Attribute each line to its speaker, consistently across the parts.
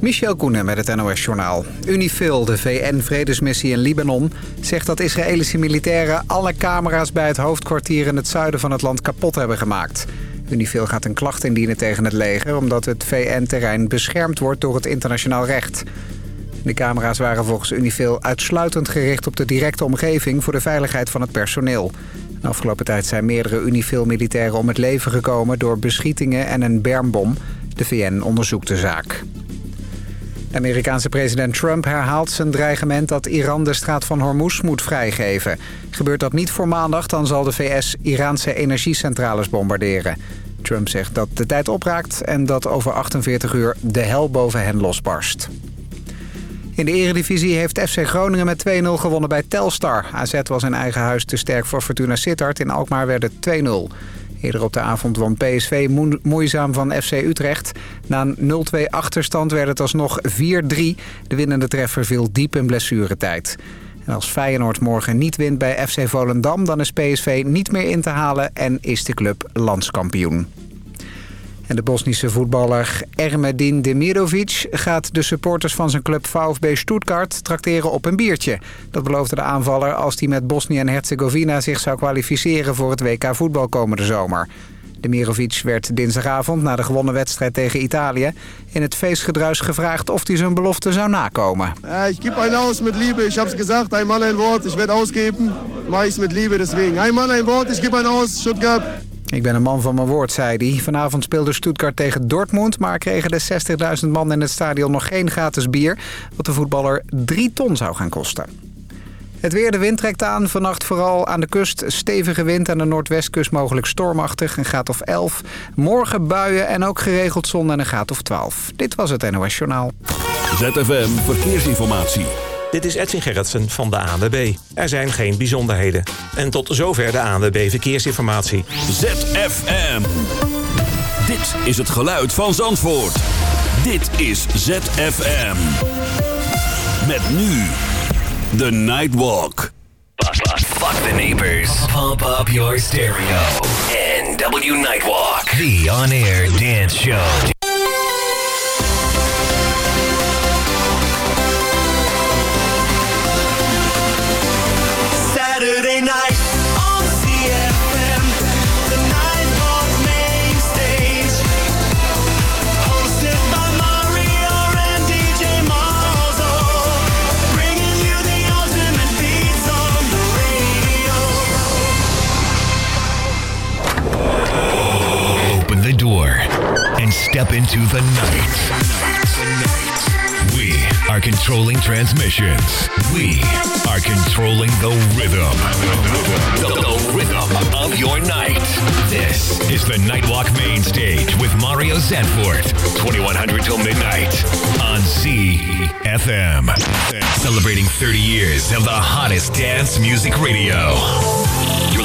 Speaker 1: Michel Koenen met het NOS-journaal. Unifil, de VN-vredesmissie in Libanon, zegt dat Israëlische militairen... alle camera's bij het hoofdkwartier in het zuiden van het land kapot hebben gemaakt. Unifil gaat een klacht indienen tegen het leger... omdat het VN-terrein beschermd wordt door het internationaal recht. De camera's waren volgens Unifil uitsluitend gericht op de directe omgeving... voor de veiligheid van het personeel. De afgelopen tijd zijn meerdere Unifil-militairen om het leven gekomen... door beschietingen en een bermbom. De VN onderzoekt de zaak. Amerikaanse president Trump herhaalt zijn dreigement dat Iran de straat van Hormuz moet vrijgeven. Gebeurt dat niet voor maandag, dan zal de VS Iraanse energiecentrales bombarderen. Trump zegt dat de tijd opraakt en dat over 48 uur de hel boven hen losbarst. In de eredivisie heeft FC Groningen met 2-0 gewonnen bij Telstar. AZ was in eigen huis te sterk voor Fortuna Sittard. In Alkmaar werd het 2-0. Eerder op de avond won PSV moeizaam van FC Utrecht. Na een 0-2 achterstand werd het alsnog 4-3. De winnende treffer viel diep in blessuretijd. En als Feyenoord morgen niet wint bij FC Volendam... dan is PSV niet meer in te halen en is de club landskampioen. En de Bosnische voetballer Ermedin Demirovic gaat de supporters van zijn club VfB Stuttgart trakteren op een biertje. Dat beloofde de aanvaller als hij met Bosnië en Herzegovina zich zou kwalificeren voor het WK voetbal komende zomer. Demirovic werd dinsdagavond na de gewonnen wedstrijd tegen Italië in het feestgedruis gevraagd of hij zijn belofte zou nakomen.
Speaker 2: ik geef een aus met liefde. Ik heb gezegd, een man een woord, ik werd ausgeven, maar is met liefde deswegen. Man een woord, ik geef een aus, Stuttgart.
Speaker 1: Ik ben een man van mijn woord, zei hij. Vanavond speelde Stuttgart tegen Dortmund... maar kregen de 60.000 man in het stadion nog geen gratis bier... wat de voetballer 3 ton zou gaan kosten. Het weer, de wind trekt aan. Vannacht vooral aan de kust stevige wind. Aan de noordwestkust mogelijk stormachtig, een graad of 11. Morgen buien en ook geregeld zon en een graad of 12. Dit was het NOS Journaal.
Speaker 3: ZFM Verkeersinformatie.
Speaker 4: Dit is Edwin Gerritsen van de ANWB. Er zijn geen bijzonderheden. En tot zover de ANWB Verkeersinformatie.
Speaker 3: ZFM. Dit is het geluid van Zandvoort. Dit is ZFM. Met nu The Nightwalk.
Speaker 5: Fuck the neighbors. Pump up your stereo. NW Nightwalk. The on-air dance show. Step into the night. We are controlling transmissions. We are controlling the rhythm. The, the rhythm of your night. This is the Nightwalk Main Stage with Mario Zanfort. 2100 till midnight on CFM. Celebrating 30 years of the hottest dance music radio.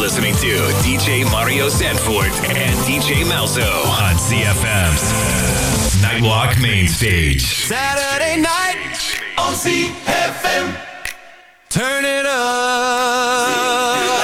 Speaker 5: Listening to DJ Mario Sanford and DJ Malzo on CFM's Nightwalk Main Stage.
Speaker 6: Saturday night on CFM. Turn it up.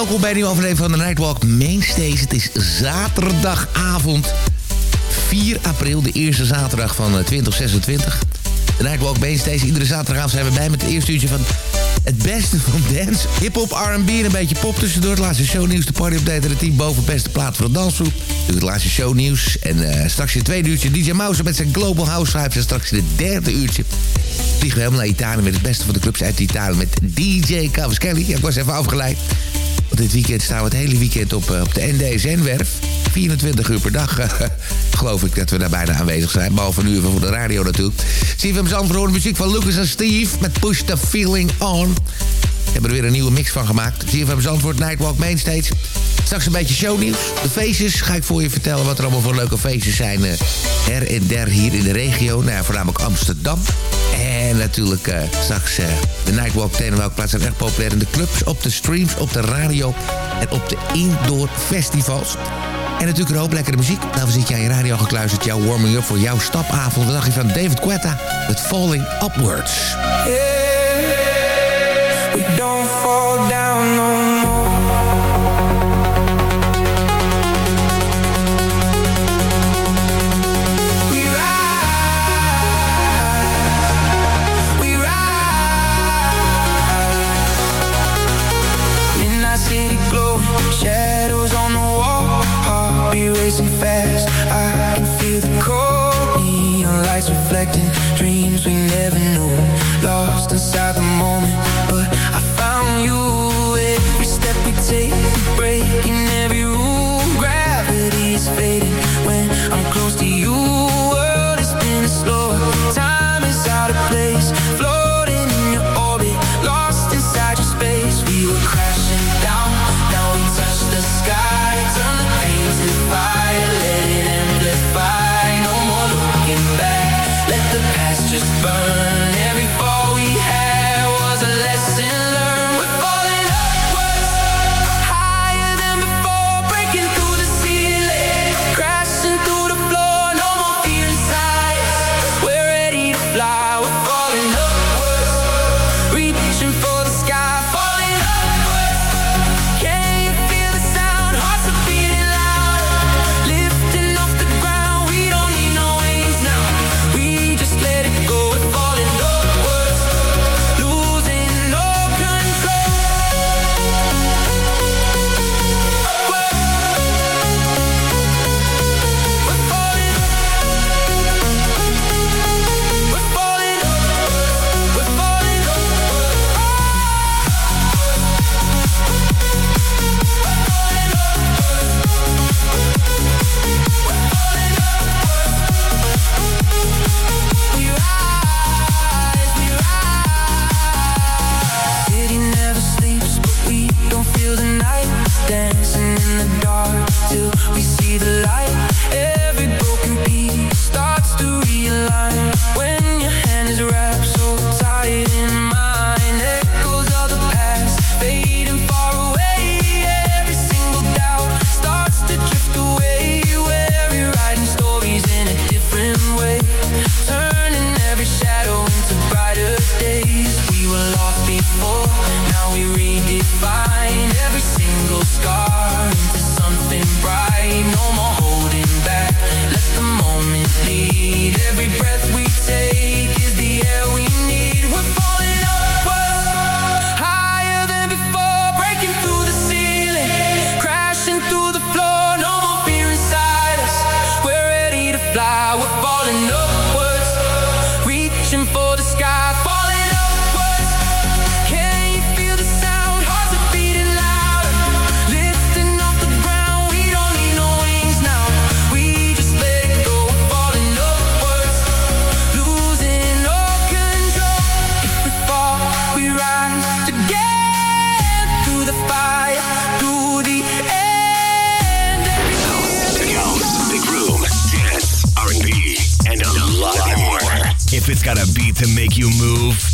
Speaker 7: Welkom bij een nieuwe aflevering van de Nightwalk Mainstage. Het is zaterdagavond 4 april, de eerste zaterdag van 2026. De Nightwalk Mainstage. Iedere zaterdagavond zijn we bij met het eerste uurtje van het beste van dance. Hip-hop, RB en een beetje pop tussendoor. Het laatste shownieuws, de party update en het team boven beste plaat voor de dansgroep. Het laatste shownieuws. En uh, straks in het tweede uurtje DJ Mouse met zijn Global House Vibes. En straks in het derde uurtje vliegen we helemaal naar Italië... met het beste van de clubs uit Italië met DJ Cavaschelli. Ja, ik was even afgeleid. Dit weekend staan we het hele weekend op, uh, op de NDSN-werf. 24 uur per dag geloof ik dat we daar bijna aanwezig zijn. Behalve een uur voor de radio natuurlijk. CFM Zandvoort, de muziek van Lucas en Steve met Push the Feeling On. Hebben er weer een nieuwe mix van gemaakt. CFM Zandvoort, Nightwalk Mainstage. Straks een beetje shownieuws. De feestjes ga ik voor je vertellen wat er allemaal voor leuke feestjes zijn. Uh, her en der hier in de regio. Nou ja, voornamelijk Amsterdam. En natuurlijk uh, straks uh, de Nightwalk tegen welke plaats zijn erg populair in de clubs, op de streams, op de radio en op de indoor festivals. En natuurlijk een hoop lekkere muziek. Daarvoor zit jij aan je radio gekluisterd. Jouw warming-up voor jouw stapavond. Wat dacht je van David Quetta met Falling Upwards.
Speaker 8: We don't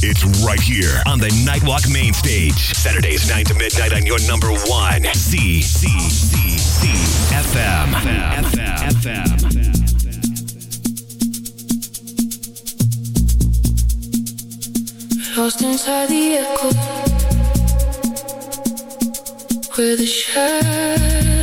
Speaker 5: It's right here on the Nightwalk main stage. Saturdays 9 to midnight on your number one. C, C, C, C, FM. FM. FM. FM.
Speaker 8: Lost inside the echo where the shadows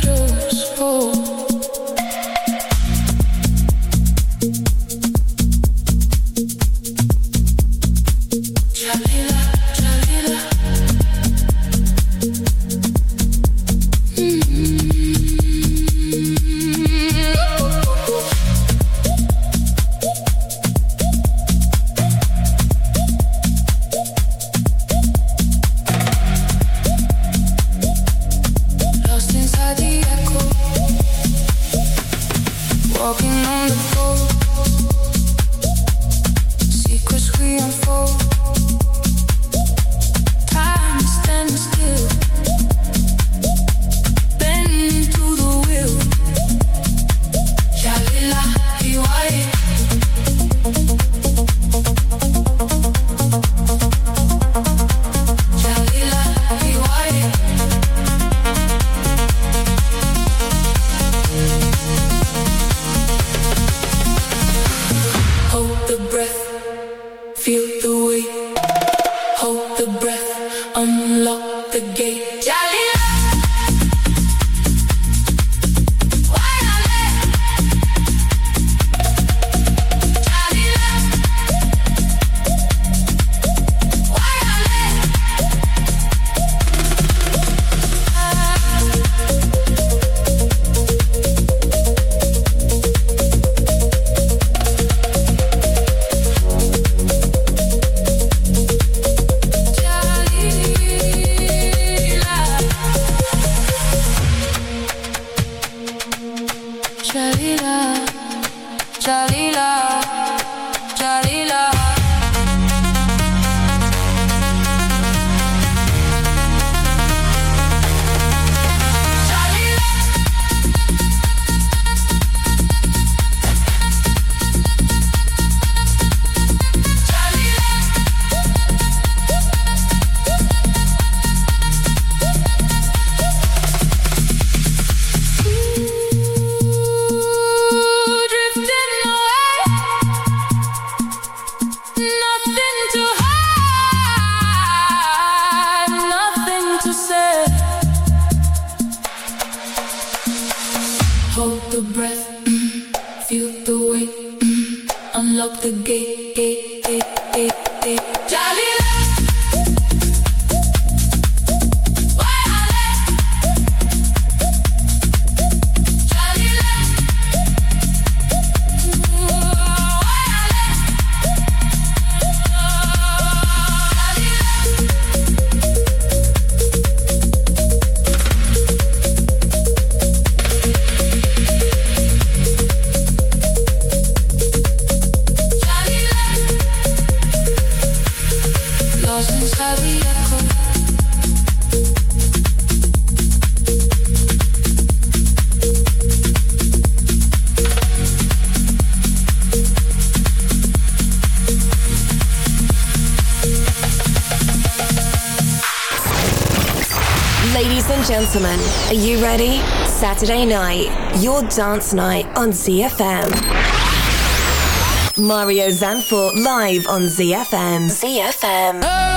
Speaker 8: hold the breath, unlock the gate.
Speaker 9: Are you ready? Saturday night, your dance night on ZFM. Mario Zanfort live on ZFM. ZFM.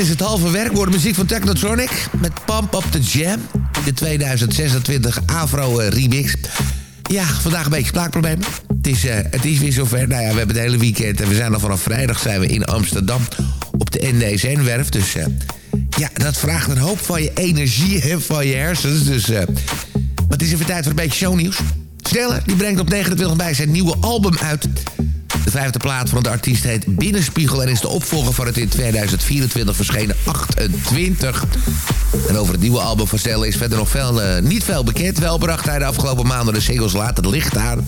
Speaker 8: Is
Speaker 7: het halve werk. Wordt muziek van Technotronic met Pump Up The Jam. De 2026 Afro eh, remix. Ja, vandaag een beetje spraakproblemen. Het is, uh, het is weer zover. Nou ja, we hebben het hele weekend en we zijn al vanaf vrijdag zijn we in Amsterdam op de NDSN-werf. Dus uh, ja, dat vraagt een hoop van je energie en van je hersens. Dus uh, het is even tijd voor een beetje shownieuws. Stella, die brengt op 29 mei zijn nieuwe album uit. De vijfde plaat van de artiest heet Binnenspiegel... en is de opvolger van het in 2024 verschenen 28. En over het nieuwe album van Stella is verder nog veel, uh, niet veel bekend. Wel bracht hij de afgelopen maanden de singles Laat het licht aan...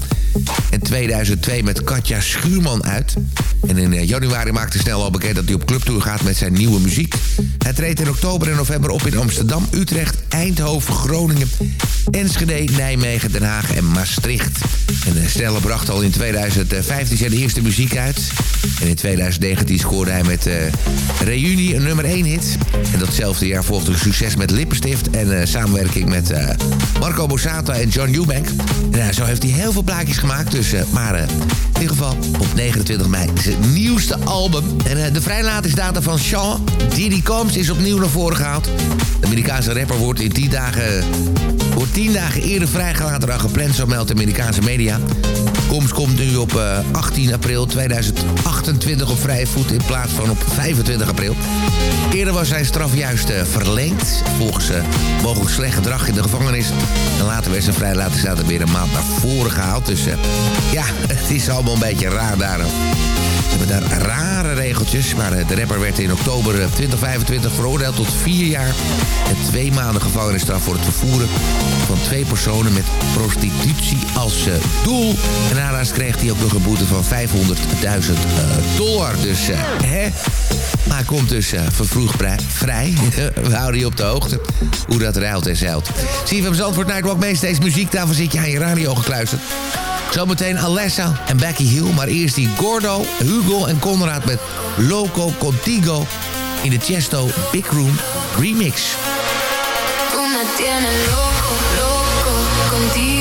Speaker 7: en 2002 met Katja Schuurman uit. En in uh, januari maakte Snel al bekend dat hij op clubtour gaat met zijn nieuwe muziek. Hij treedt in oktober en november op in Amsterdam, Utrecht, Eindhoven, Groningen... Enschede, Nijmegen, Den Haag en Maastricht. En uh, bracht al in 2015 zijn eerste muziek uit. En in 2019 scoorde hij met Reunie een nummer 1 hit. En datzelfde jaar volgde succes met Lippenstift... en uh, samenwerking met uh, Marco Borsato en John Eubank. En ja, zo heeft hij heel veel plaatjes gemaakt. Dus, maar in ieder geval op 29 mei het nieuwste album. En de vrijlatingsdata van Sean, Diddy Combs, is opnieuw naar voren gehaald. De Amerikaanse rapper wordt in 10 dagen... wordt 10 dagen eerder vrijgelaten dan gepland, zo meldt de Amerikaanse media. Combs komt nu op uh, 18 april 2028 op vrije voet in plaats van op 25 april. Eerder was zijn straf juist uh, verlengd. Volgens uh, mogelijk slecht gedrag in de gevangenis. En later werd zijn vrijlatingsdatum weer een maand naar voren gehaald. Dus ja, het is allemaal een beetje raar daar. Ze hebben daar rare regeltjes. Maar de rapper werd in oktober 2025 veroordeeld tot vier jaar... en twee maanden gevangenisstraf voor het vervoeren van twee personen... met prostitutie als doel. En daarnaast kreeg hij ook nog een boete van 500.000 uh, dollar. Dus, hè? Maar komt dus vervroegd vrij. We houden je op de hoogte hoe dat ruilt en zeilt. Zie je van Zandvoort Nightwalk mee steeds muziek. Daarvoor zit je aan je radio gekluisterd. Zometeen Alessa en Becky Hill. Maar eerst die Gordo, Hugo en Conrad met Loco Contigo... in de Chesto Big Room Remix.
Speaker 8: Loco, loco contigo.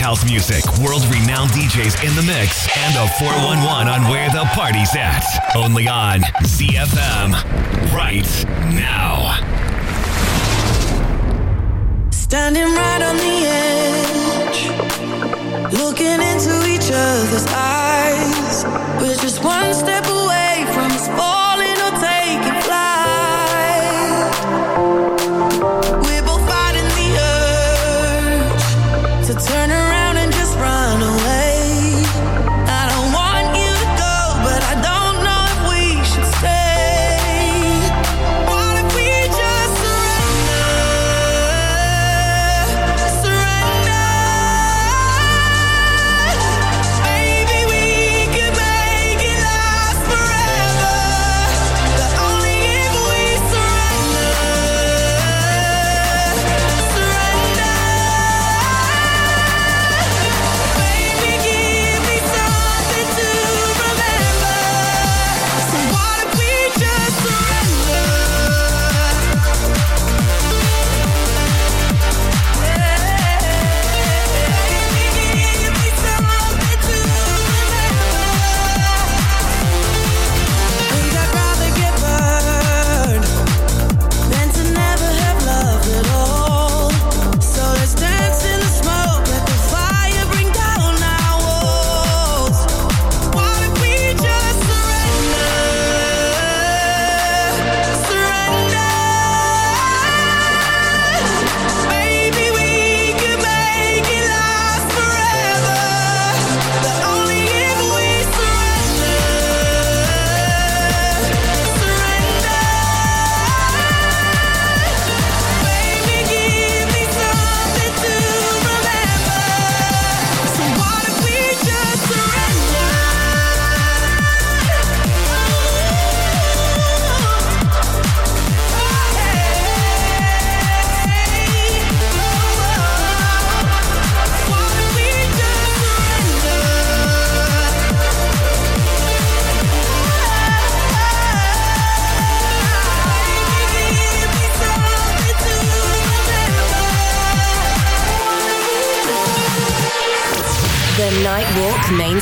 Speaker 5: house music, world renowned DJs in the mix, and a 411 on where the party's at. Only on CFM right now.
Speaker 8: Standing right on the edge, looking into each other's eyes. We're just one step away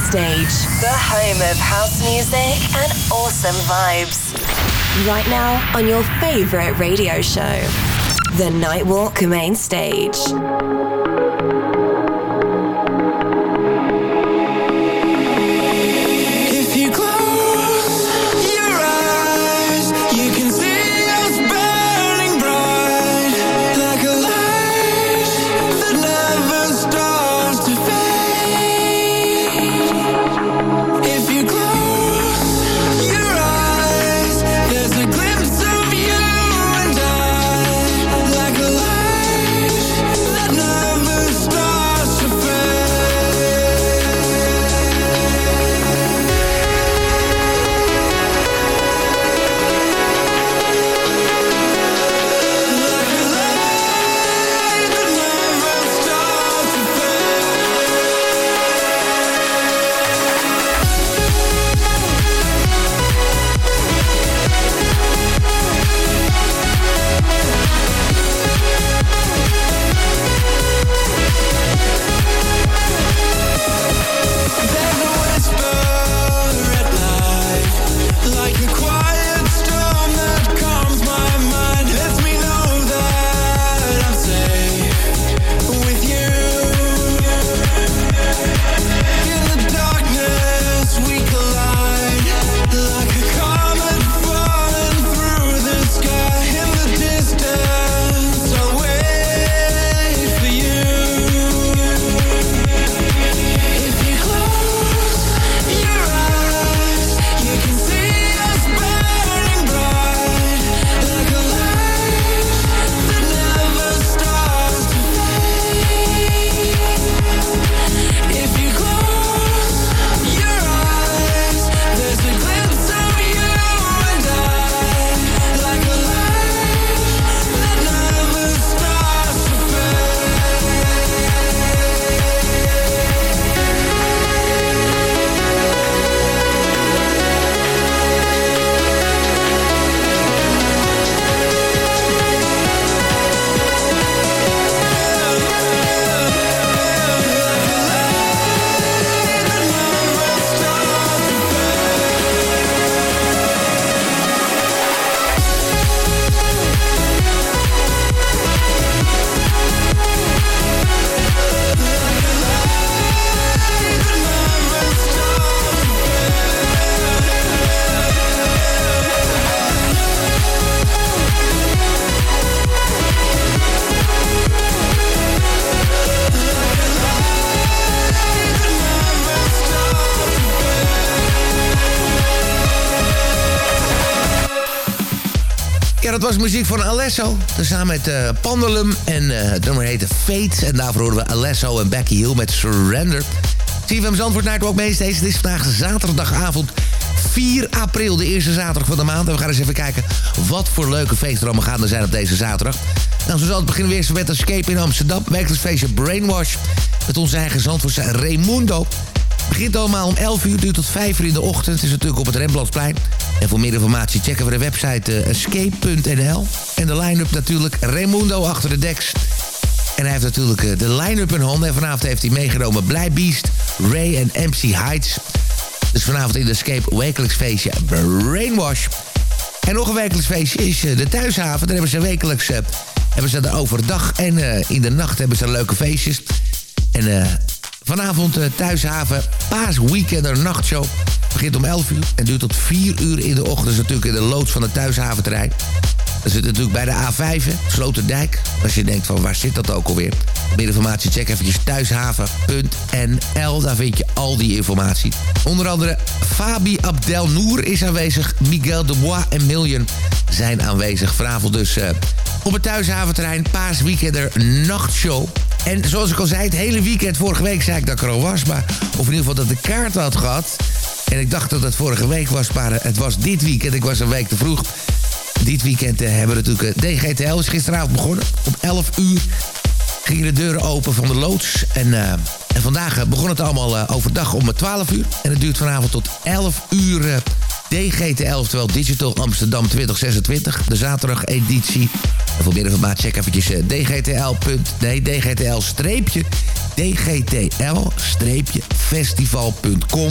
Speaker 6: Stage, the home of house music and awesome vibes. Right now on your favorite radio show, The Nightwalk Main Stage.
Speaker 7: Was muziek van Alesso. Samen met uh, Pandalum. En uh, het nummer heette Fate. En daarvoor horen we Alesso en Becky Hill met Surrender. CFM Zandvoort Nightwalk Mainstays. Het is vandaag zaterdagavond 4 april, de eerste zaterdag van de maand. En we gaan eens even kijken wat voor leuke feesten er allemaal gaande zijn op deze zaterdag. Nou, zoals het beginnen we eerst met Escape in Amsterdam. Wekelijks feestje Brainwash. Met onze eigen Zandvoortse Raimundo. Begint allemaal om 11 uur, duurt tot 5 uur in de ochtend. Het is natuurlijk op het Rembrandtsplein. En voor meer informatie checken we de website uh, escape.nl. En de line-up natuurlijk Raimundo achter de deks. En hij heeft natuurlijk uh, de line-up in handen. En vanavond heeft hij meegenomen Blijbeast, Ray en MC Heights. Dus vanavond in de Escape wekelijks feestje Brainwash. En nog een wekelijks feestje is uh, de Thuishaven. Daar hebben ze wekelijks... hebben ze er overdag en in de nacht hebben ze leuke feestjes. En vanavond Thuishaven Paasweekender nachtshow begint om 11 uur en duurt tot 4 uur in de ochtend. Is natuurlijk in de loods van het thuishaventerrein. Dat zit natuurlijk bij de A5, Sloterdijk. Als je denkt van waar zit dat ook alweer? Meer informatie check eventjes thuishaven.nl. Daar vind je al die informatie. Onder andere Fabi Abdelnour is aanwezig. Miguel de Bois en Million zijn aanwezig. Vanavond dus uh, op het thuishaventerrein. Paasweekender nachtshow. En zoals ik al zei, het hele weekend, vorige week zei ik dat ik er al was. Maar, of in ieder geval dat de kaart had gehad. En ik dacht dat het vorige week was, maar het was dit weekend. Ik was een week te vroeg. Dit weekend uh, hebben we natuurlijk... Uh, DGTL is gisteravond begonnen. Om 11 uur gingen de deuren open van de loods. En, uh, en vandaag begon het allemaal overdag om 12 uur. En het duurt vanavond tot 11 uur... DGTL, oftewel Digital Amsterdam 2026. De zaterdag editie. En voor meer informatie check eventjes dgtl. Nee, dgtl streepje dgtl festival.com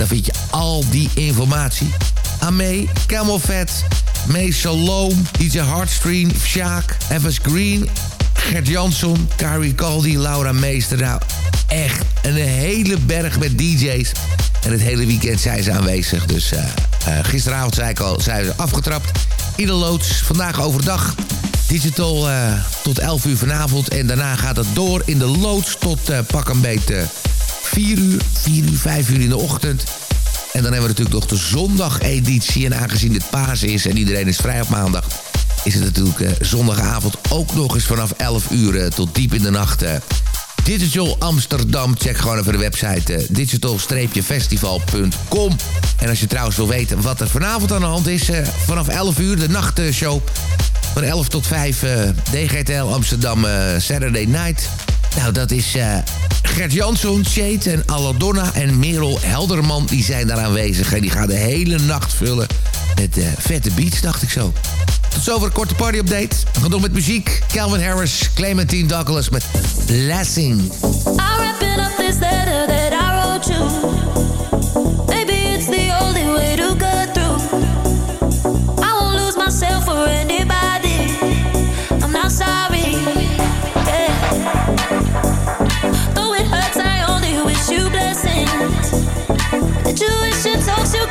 Speaker 7: daar vind je al die informatie. Amee, Camel Fat, May Shalom, DJ Hardstream, Sjaak, Evans Green, Gert Jansson, Carrie Caldi, Laura Meester. Nou, echt een hele berg met DJ's. En het hele weekend zijn ze aanwezig. Dus uh, uh, gisteravond zei ik al, zijn ze afgetrapt. In de loods, vandaag overdag. Digital uh, tot 11 uur vanavond. En daarna gaat het door in de loods tot pak een beetje 4 uur, 4 uur, 5 uur in de ochtend. En dan hebben we natuurlijk nog de zondageditie. En aangezien dit paas is en iedereen is vrij op maandag... is het natuurlijk uh, zondagavond ook nog eens vanaf 11 uur uh, tot diep in de nacht... Uh, Digital Amsterdam. Check gewoon even de website digital-festival.com. En als je trouwens wil weten wat er vanavond aan de hand is... vanaf 11 uur de nachtshow van 11 tot 5 DGTL Amsterdam Saturday Night... Nou, dat is uh, Gert Jansson, Shade en Aladonna en Merel Helderman. Die zijn daar aanwezig en die gaan de hele nacht vullen met uh, vette beats, dacht ik zo. Tot zover een korte party-update. We gaan door met muziek. Calvin Harris, Clementine Douglas met Blessing.
Speaker 10: For anybody. I'm not sorry. Though it hurts, I only wish you blessings. You.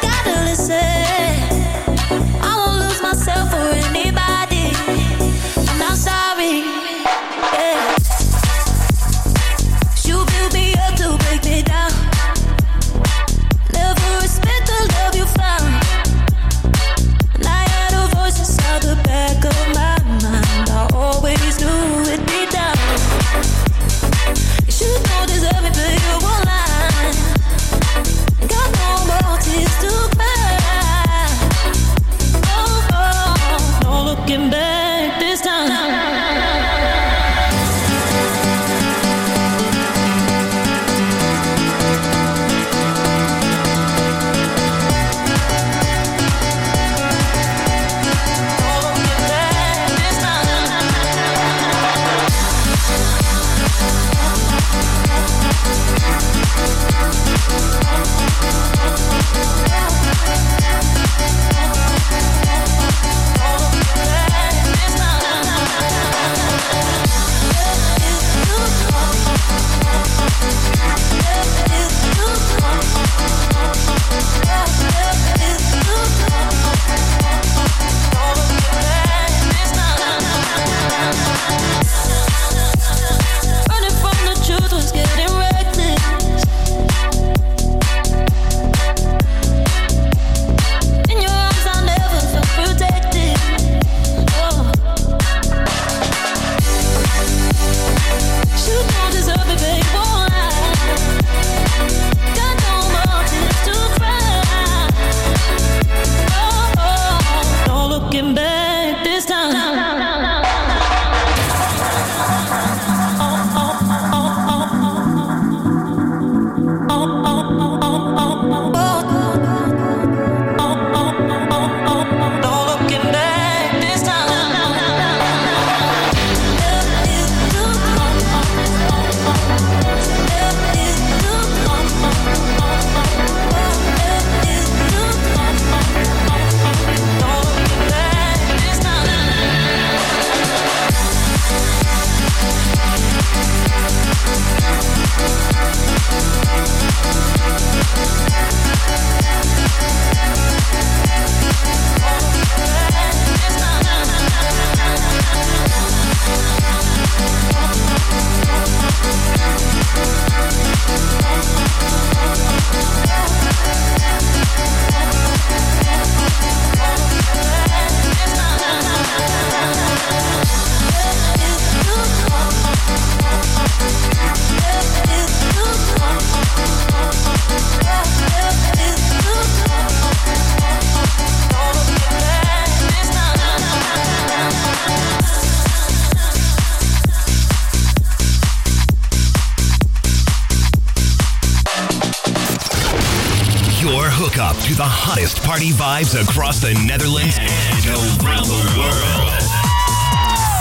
Speaker 5: party vibes across the Netherlands and around the world.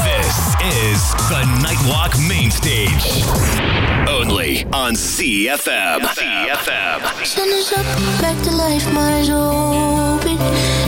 Speaker 5: This is the Nightwalk Main Stage. Only on CFM. CFM.
Speaker 3: Send us up, back to life, my eyes open.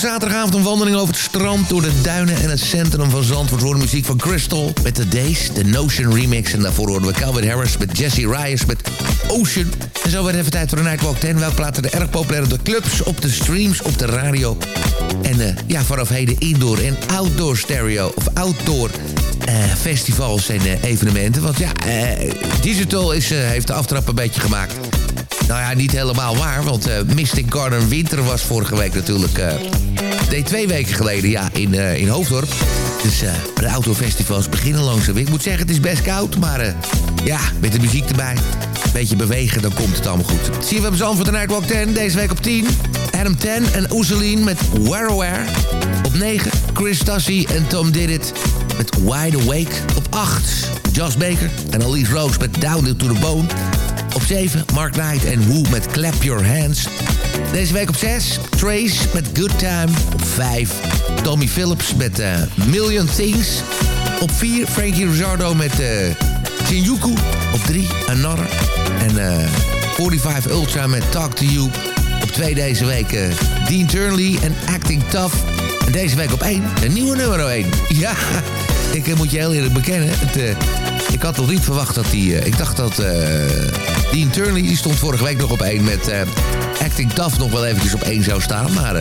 Speaker 7: Zaterdagavond een wandeling over het strand... door de duinen en het centrum van Zandvoort. Horen muziek van Crystal met The Days, de Notion remix. En daarvoor horen we Calvin Harris met Jesse Ryers met Ocean. En zo werd even tijd voor de Nightwalk 10. Welke platen er erg populair op de clubs, op de streams, op de radio. En eh, ja, vanaf heden indoor en outdoor stereo of outdoor... eh, festivals en eh, evenementen. Want ja, Digital is, heeft de aftrap een beetje gemaakt. Nou ja, niet helemaal waar, want eh Mystic Garden Winter was vorige week natuurlijk... nee, twee weken geleden, ja, in, eh, in Hoofddorp. Dus eh, de outdoorfestivals beginnen langzaam. Ik moet zeggen, het is best koud, maar eh, ja, met de muziek erbij. Een beetje bewegen, dan komt het allemaal goed. Zie je, we hebben Zandvoort de Nightwalk 10, deze week op 10. Adam 10 en Oeselien met Where Op 9, Chris Tassi en Tom Did It met Wide Awake. Op 8, Josh Baker en Elise Rose met Down to the Bone. Op 7, Mark Knight en Who met Clap Your Hands. Deze week op 6, Trace met Good Time. Op 5, Tommy Phillips met eh, Million Things. Op 4, Frankie Rizzardo met uh, Shinjuku. Op 3, Another. En eh 45 Ultra met Talk to You. Op 2 deze week eh, Dean Turnley en Acting Tough. En deze week op 1, de nieuwe nummer 1. Ja, ik moet je heel eerlijk bekennen. Het, ik had nog niet verwacht dat die... eh, ik dacht dat eh, Dean Turnley, die stond vorige week nog op 1 met eh, Acting Tough nog wel eventjes op 1 zou staan. Maar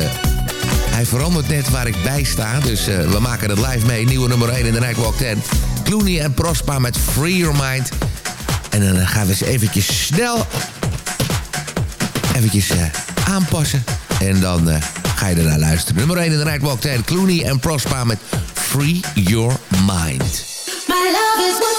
Speaker 7: hij verandert net waar ik bij sta. Dus we maken het live mee. Nieuwe nummer 1 in de Nightwalk 10. Clooney en Prospa met Free Your Mind. En dan gaan we eens eventjes snel... eventjes aanpassen. En dan ga je ernaar luisteren. Nummer 1 in de Nightwalk 10. Clooney en Prospa met Free Your Mind.
Speaker 10: My love is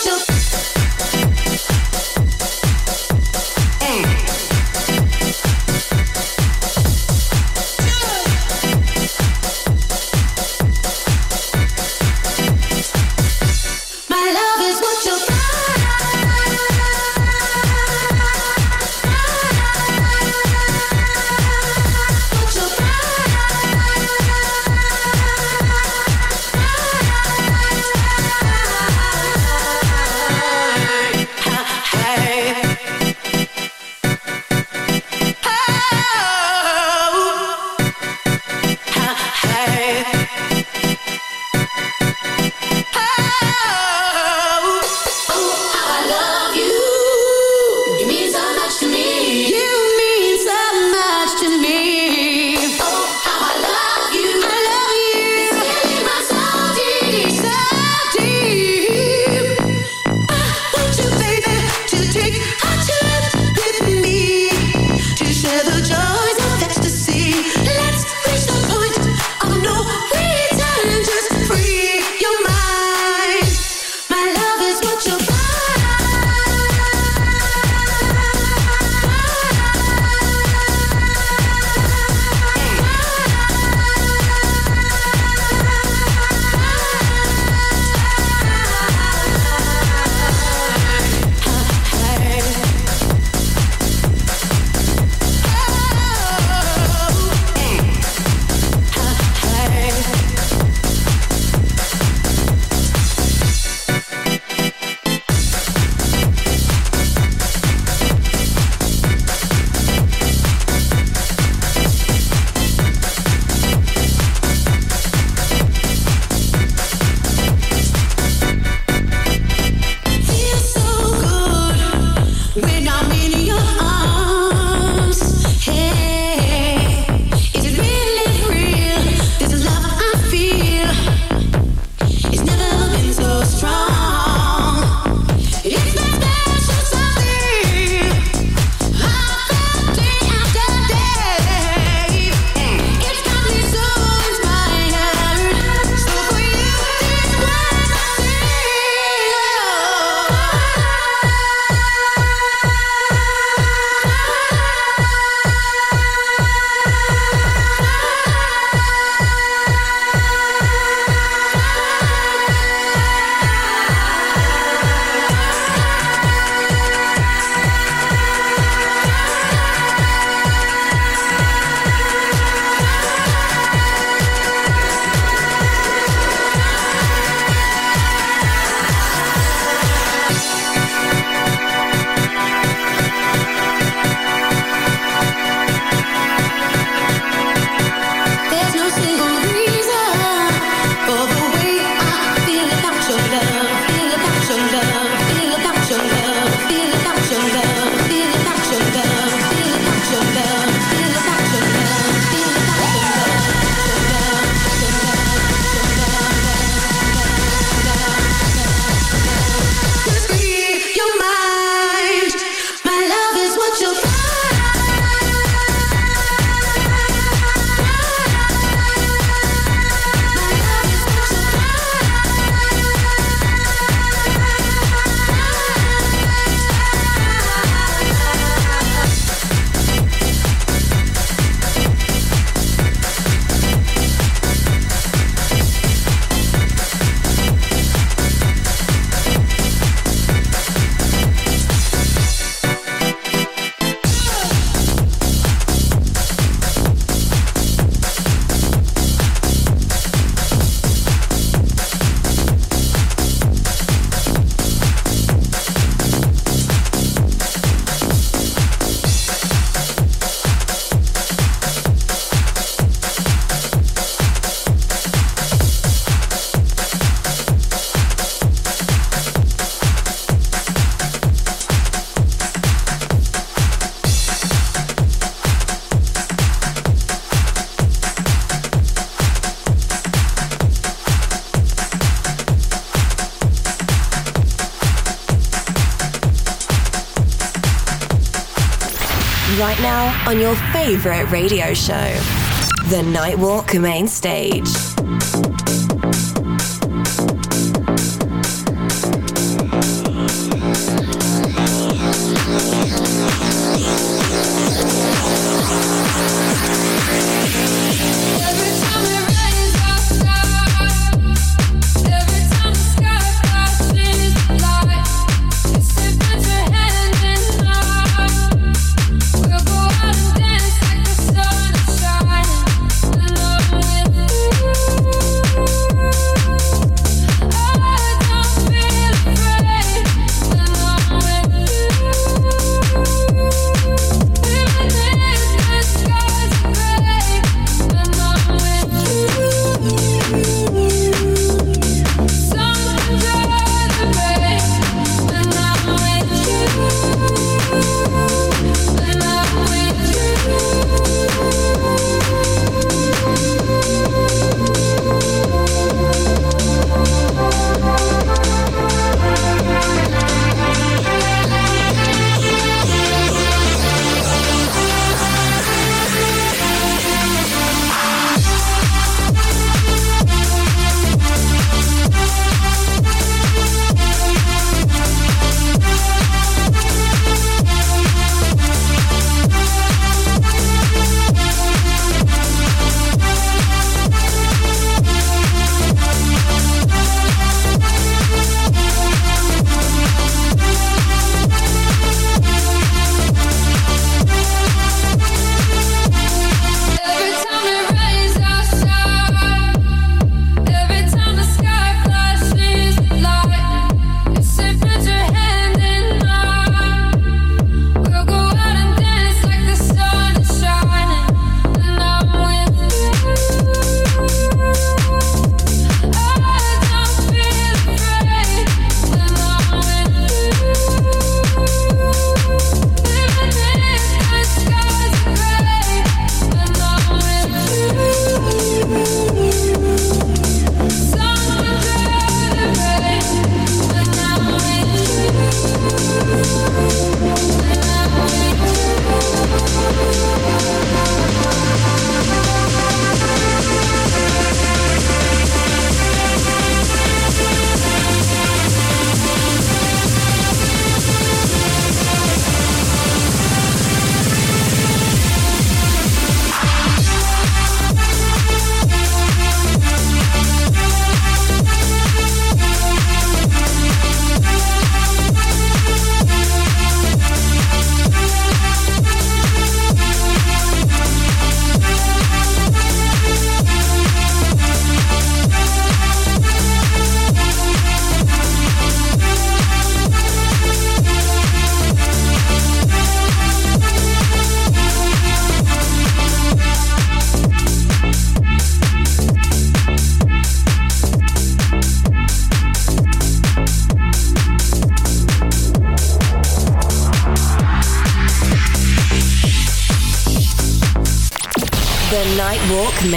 Speaker 11: Right now on your favorite radio show, The Nightwalk Main Stage.